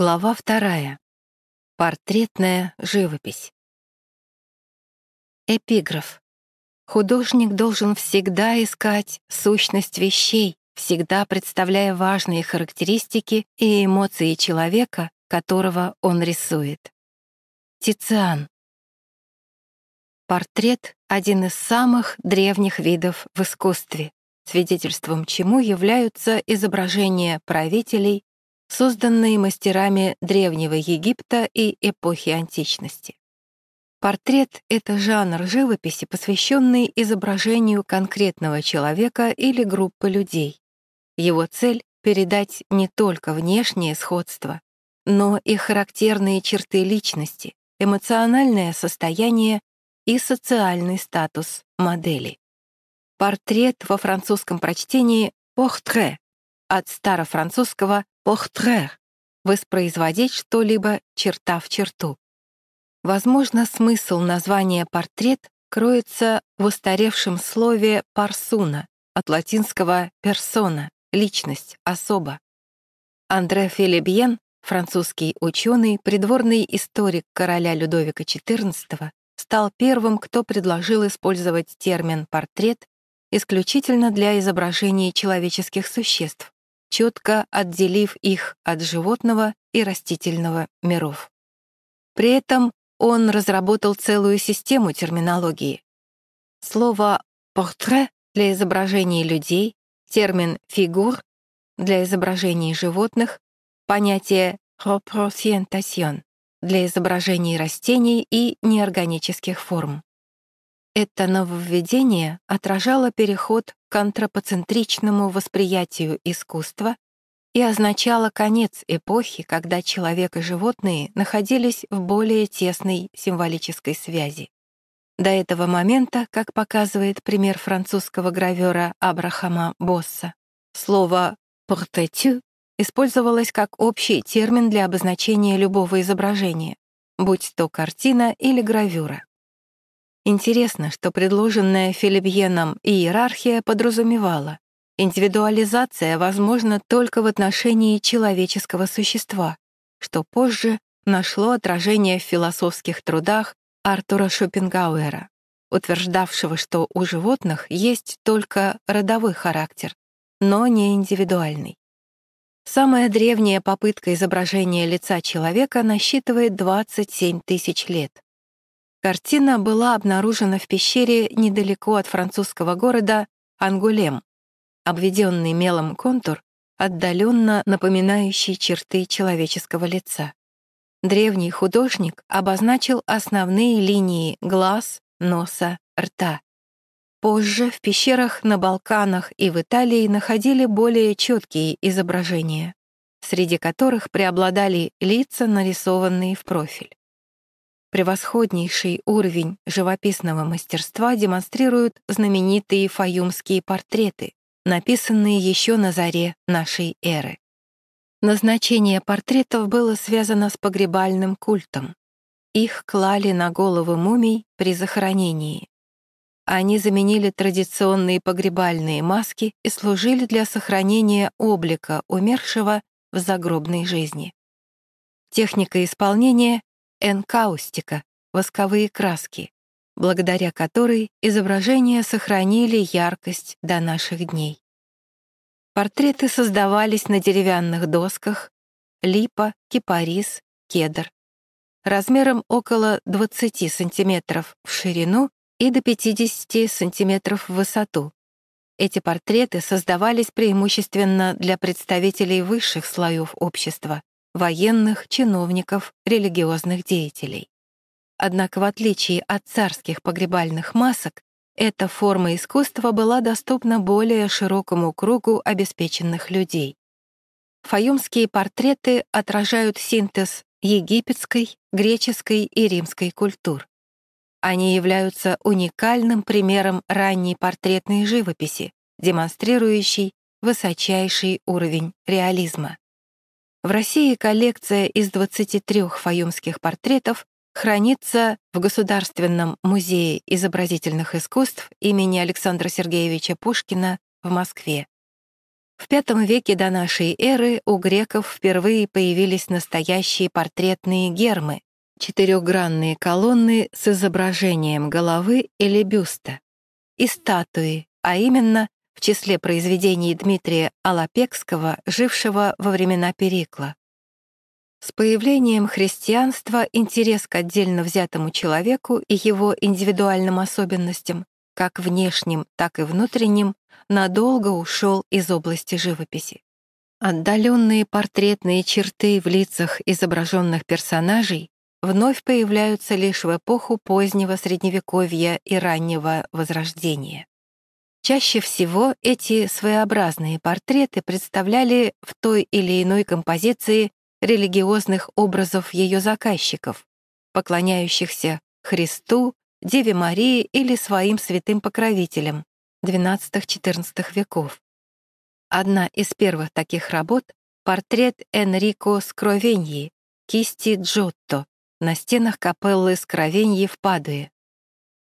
Глава вторая. Портретная живопись. Эпиграф. Художник должен всегда искать сущность вещей, всегда представляя важные характеристики и эмоции человека, которого он рисует. Тициан. Портрет — один из самых древних видов в искусстве, свидетельством чему являются изображения правителей, созданные мастерами Древнего Египта и эпохи античности. Портрет — это жанр живописи, посвященный изображению конкретного человека или группы людей. Его цель — передать не только внешнее сходство, но и характерные черты личности, эмоциональное состояние и социальный статус модели. Портрет во французском прочтении «порtrait» от старофранцузского «portrait» — воспроизводить что-либо черта в черту. Возможно, смысл названия «портрет» кроется в устаревшем слове «парсуна» от латинского «персона» — личность, особа. Андре Филибьен, французский ученый, придворный историк короля Людовика XIV, стал первым, кто предложил использовать термин «портрет» исключительно для изображения человеческих существ, четко отделив их от животного и растительного миров. При этом он разработал целую систему терминологии. Слово «портрет» для изображений людей, термин «фигур» для изображений животных, понятие «representation» для изображений растений и неорганических форм. Это нововведение отражало переход к антропоцентричному восприятию искусства и означало конец эпохи, когда человек и животные находились в более тесной символической связи. До этого момента, как показывает пример французского гравера Абрахама Босса, слово «портетю» использовалось как общий термин для обозначения любого изображения, будь то картина или гравюра. Интересно, что предложенная Филипьеном иерархия подразумевала, индивидуализация возможна только в отношении человеческого существа, что позже нашло отражение в философских трудах Артура Шопенгауэра, утверждавшего, что у животных есть только родовой характер, но не индивидуальный. Самая древняя попытка изображения лица человека насчитывает 27 тысяч лет. Картина была обнаружена в пещере недалеко от французского города Ангулем, обведенный мелом контур, отдаленно напоминающий черты человеческого лица. Древний художник обозначил основные линии глаз, носа, рта. Позже в пещерах на Балканах и в Италии находили более четкие изображения, среди которых преобладали лица, нарисованные в профиль. Превосходнейший уровень живописного мастерства демонстрируют знаменитые фаюмские портреты, написанные еще на заре нашей эры. Назначение портретов было связано с погребальным культом. Их клали на головы мумий при захоронении. Они заменили традиционные погребальные маски и служили для сохранения облика умершего в загробной жизни. Техника исполнения энкаустика, восковые краски, благодаря которой изображения сохранили яркость до наших дней. Портреты создавались на деревянных досках, липа, кипарис, кедр, размером около 20 сантиметров в ширину и до 50 сантиметров в высоту. Эти портреты создавались преимущественно для представителей высших слоев общества, военных, чиновников, религиозных деятелей. Однако в отличие от царских погребальных масок, эта форма искусства была доступна более широкому кругу обеспеченных людей. Фаюмские портреты отражают синтез египетской, греческой и римской культур. Они являются уникальным примером ранней портретной живописи, демонстрирующей высочайший уровень реализма. В России коллекция из 23 фаюмских портретов хранится в Государственном музее изобразительных искусств имени Александра Сергеевича Пушкина в Москве. В V веке до нашей эры у греков впервые появились настоящие портретные гермы, четырехгранные колонны с изображением головы или бюста, и статуи, а именно в числе произведений Дмитрия Алапекского, жившего во времена Перикла. С появлением христианства интерес к отдельно взятому человеку и его индивидуальным особенностям, как внешним, так и внутренним, надолго ушел из области живописи. Отдаленные портретные черты в лицах изображенных персонажей вновь появляются лишь в эпоху позднего Средневековья и раннего Возрождения. Чаще всего эти своеобразные портреты представляли в той или иной композиции религиозных образов ее заказчиков, поклоняющихся Христу, Деве Марии или своим святым покровителям XII-XIV веков. Одна из первых таких работ — портрет Энрико Скровеньи, кисти Джотто, на стенах капеллы Скровеньи в Падуе.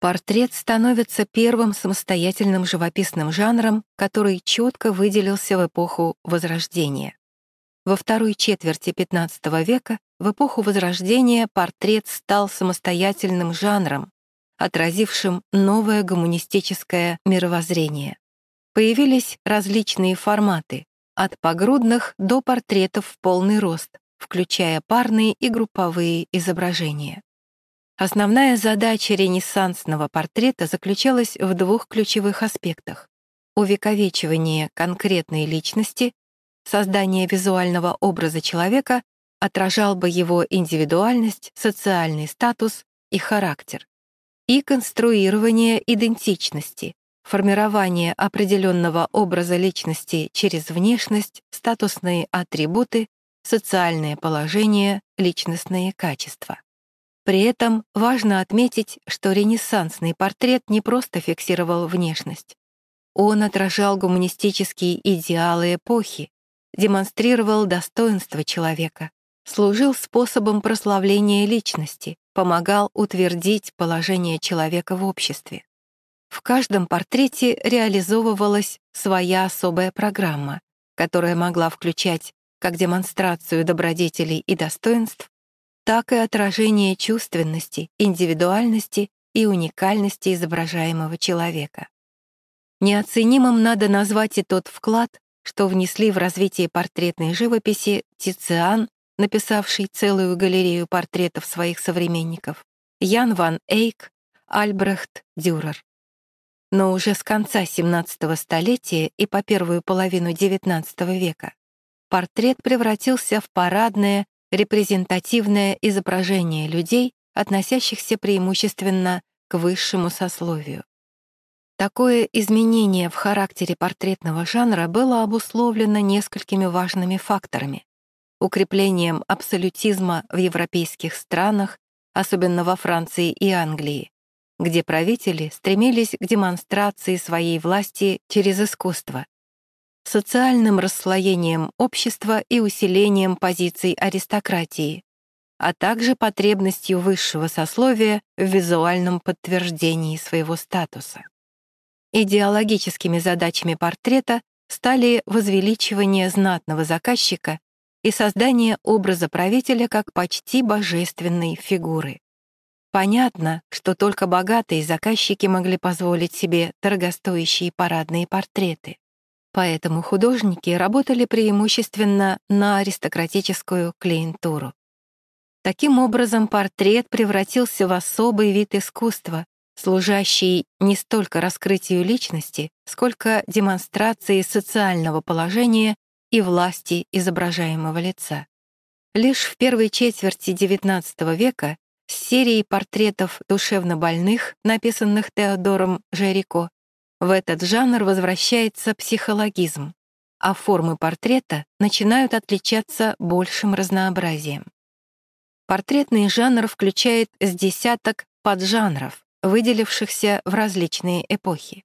Портрет становится первым самостоятельным живописным жанром, который четко выделился в эпоху Возрождения. Во второй четверти XV века, в эпоху Возрождения, портрет стал самостоятельным жанром, отразившим новое гуманистическое мировоззрение. Появились различные форматы, от погрудных до портретов в полный рост, включая парные и групповые изображения. Основная задача ренессансного портрета заключалась в двух ключевых аспектах — увековечивание конкретной личности, создание визуального образа человека отражал бы его индивидуальность, социальный статус и характер, и конструирование идентичности, формирование определенного образа личности через внешность, статусные атрибуты, социальное положение, личностные качества. При этом важно отметить, что ренессансный портрет не просто фиксировал внешность. Он отражал гуманистические идеалы эпохи, демонстрировал достоинство человека, служил способом прославления личности, помогал утвердить положение человека в обществе. В каждом портрете реализовывалась своя особая программа, которая могла включать как демонстрацию добродетелей и достоинств, так и отражение чувственности, индивидуальности и уникальности изображаемого человека. Неоценимым надо назвать и тот вклад, что внесли в развитие портретной живописи Тициан, написавший целую галерею портретов своих современников, Ян ван Эйк, Альбрехт Дюрер. Но уже с конца XVII столетия и по первую половину XIX века портрет превратился в парадное, репрезентативное изображение людей, относящихся преимущественно к высшему сословию. Такое изменение в характере портретного жанра было обусловлено несколькими важными факторами. Укреплением абсолютизма в европейских странах, особенно во Франции и Англии, где правители стремились к демонстрации своей власти через искусство, социальным расслоением общества и усилением позиций аристократии, а также потребностью высшего сословия в визуальном подтверждении своего статуса. Идеологическими задачами портрета стали возвеличивание знатного заказчика и создание образа правителя как почти божественной фигуры. Понятно, что только богатые заказчики могли позволить себе дорогостоящие парадные портреты. Поэтому художники работали преимущественно на аристократическую клиентуру. Таким образом, портрет превратился в особый вид искусства, служащий не столько раскрытию личности, сколько демонстрации социального положения и власти изображаемого лица. Лишь в первой четверти XIX века с серией портретов душевнобольных, написанных Теодором Жерико, в этот жанр возвращается психологизм, а формы портрета начинают отличаться большим разнообразием. Портретный жанр включает с десяток поджанров, выделившихся в различные эпохи.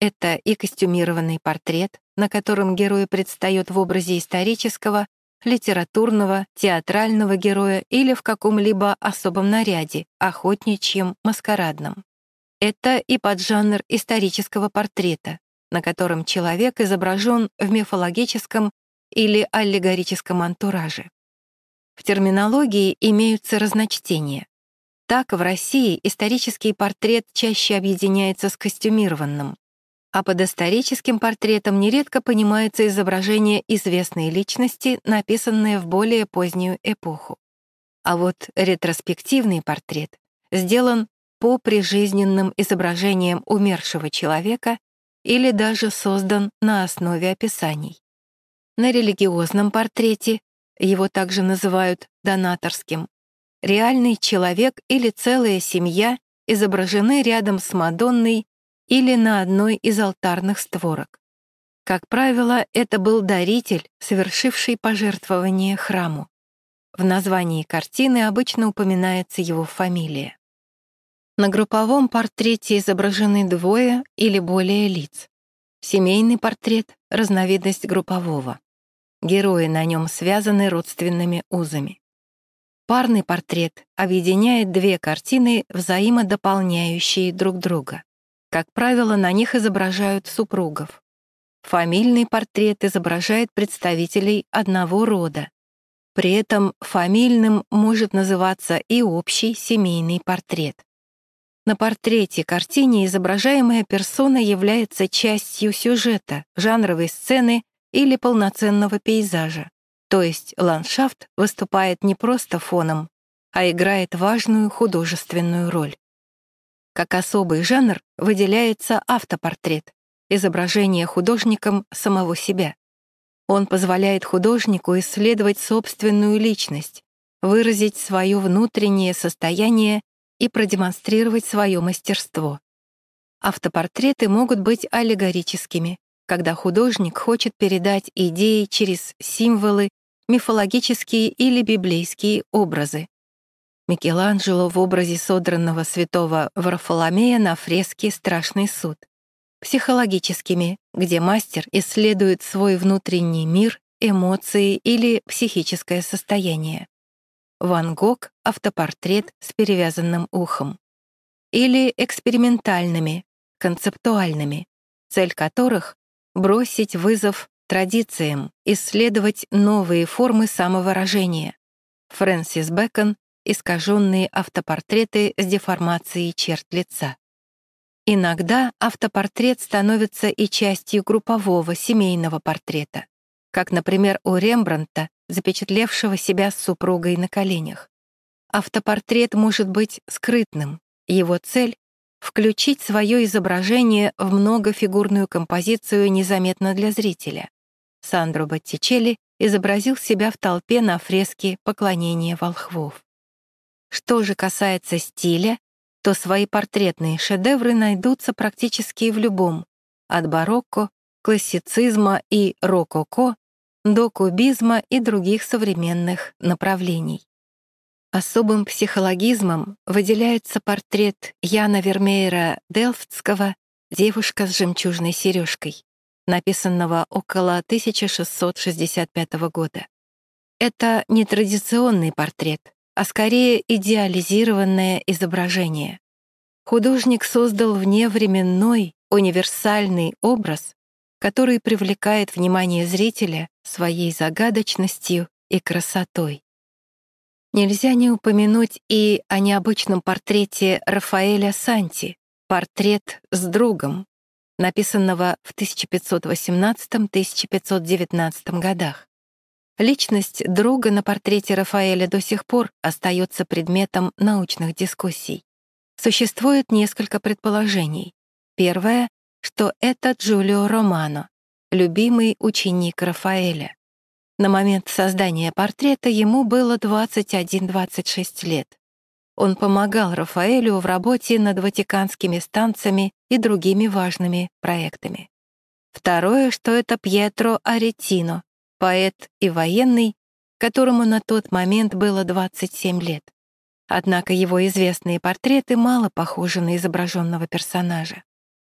Это и костюмированный портрет, на котором герой предстает в образе исторического, литературного, театрального героя или в каком-либо особом наряде, охотничьем, маскарадном. Это и поджанр исторического портрета, на котором человек изображен в мифологическом или аллегорическом антураже. В терминологии имеются разночтения. Так, в России исторический портрет чаще объединяется с костюмированным, а под историческим портретом нередко понимается изображение известной личности, написанное в более позднюю эпоху. А вот ретроспективный портрет сделан по прижизненным изображениям умершего человека или даже создан на основе описаний. На религиозном портрете, его также называют донаторским, реальный человек или целая семья изображены рядом с Мадонной или на одной из алтарных створок. Как правило, это был даритель, совершивший пожертвование храму. В названии картины обычно упоминается его фамилия. На групповом портрете изображены двое или более лиц. Семейный портрет — разновидность группового. Герои на нем связаны родственными узами. Парный портрет объединяет две картины, взаимодополняющие друг друга. Как правило, на них изображают супругов. Фамильный портрет изображает представителей одного рода. При этом фамильным может называться и общий семейный портрет. На портрете картине изображаемая персона является частью сюжета, жанровой сцены или полноценного пейзажа. То есть ландшафт выступает не просто фоном, а играет важную художественную роль. Как особый жанр выделяется автопортрет, изображение художником самого себя. Он позволяет художнику исследовать собственную личность, выразить свое внутреннее состояние и продемонстрировать свое мастерство. Автопортреты могут быть аллегорическими, когда художник хочет передать идеи через символы, мифологические или библейские образы. Микеланджело в образе содранного святого Варфоломея на фреске «Страшный суд». Психологическими, где мастер исследует свой внутренний мир, эмоции или психическое состояние. Ван Гог — автопортрет с перевязанным ухом. Или экспериментальными, концептуальными, цель которых — бросить вызов традициям, исследовать новые формы самовыражения. Фрэнсис Бэкон искаженные автопортреты с деформацией черт лица. Иногда автопортрет становится и частью группового семейного портрета, как, например, у Рембрандта, запечатлевшего себя с супругой на коленях. Автопортрет может быть скрытным, его цель — включить свое изображение в многофигурную композицию незаметно для зрителя. Сандро Боттичелли изобразил себя в толпе на фреске «Поклонение волхвов». Что же касается стиля, то свои портретные шедевры найдутся практически в любом, от барокко, классицизма и рококо до кубизма и других современных направлений. Особым психологизмом выделяется портрет Яна Вермеера Делфтского «Девушка с жемчужной сережкой», написанного около 1665 года. Это нетрадиционный портрет, а скорее идеализированное изображение. Художник создал вневременной, универсальный образ, который привлекает внимание зрителя своей загадочностью и красотой. Нельзя не упомянуть и о необычном портрете Рафаэля Санти «Портрет с другом», написанного в 1518-1519 годах. Личность друга на портрете Рафаэля до сих пор остается предметом научных дискуссий. Существует несколько предположений. Первое, что это Джулио Романо, любимый ученик Рафаэля. На момент создания портрета ему было 21-26 лет. Он помогал Рафаэлю в работе над ватиканскими станциями и другими важными проектами. Второе, что это Пьетро Аретино, поэт и военный, которому на тот момент было 27 лет. Однако его известные портреты мало похожи на изображенного персонажа.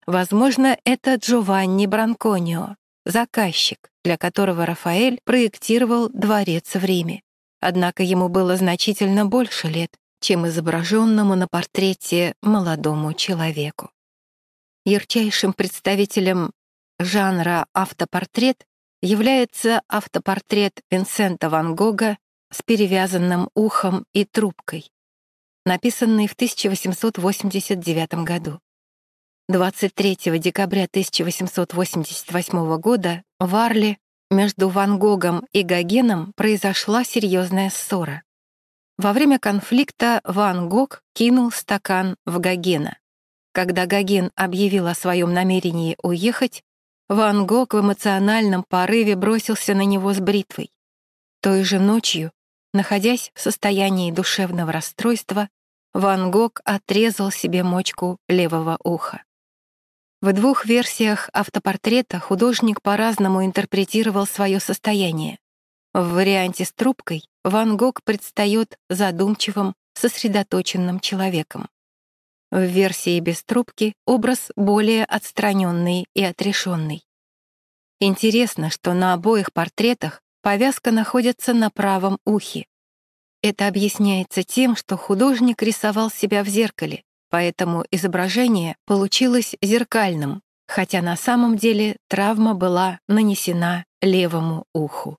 Возможно, это Джованни Бранконио, заказчик, для которого Рафаэль проектировал дворец в Риме. Однако ему было значительно больше лет, чем изображенному на портрете молодому человеку. Ярчайшим представителем жанра автопортрет является автопортрет Винсента Ван Гога с перевязанным ухом и трубкой, написанный в 1889 году. 23 декабря 1888 года в Арле между Ван Гогом и Гогеном произошла серьезная ссора. Во время конфликта Ван Гог кинул стакан в Гогена. Когда Гоген объявил о своем намерении уехать, Ван Гог в эмоциональном порыве бросился на него с бритвой. Той же ночью, находясь в состоянии душевного расстройства, Ван Гог отрезал себе мочку левого уха. В двух версиях автопортрета художник по-разному интерпретировал свое состояние. В варианте с трубкой Ван Гог предстает задумчивым, сосредоточенным человеком. В версии без трубки образ более отстраненный и отрешенный. Интересно, что на обоих портретах повязка находится на правом ухе. Это объясняется тем, что художник рисовал себя в зеркале, поэтому изображение получилось зеркальным, хотя на самом деле травма была нанесена левому уху.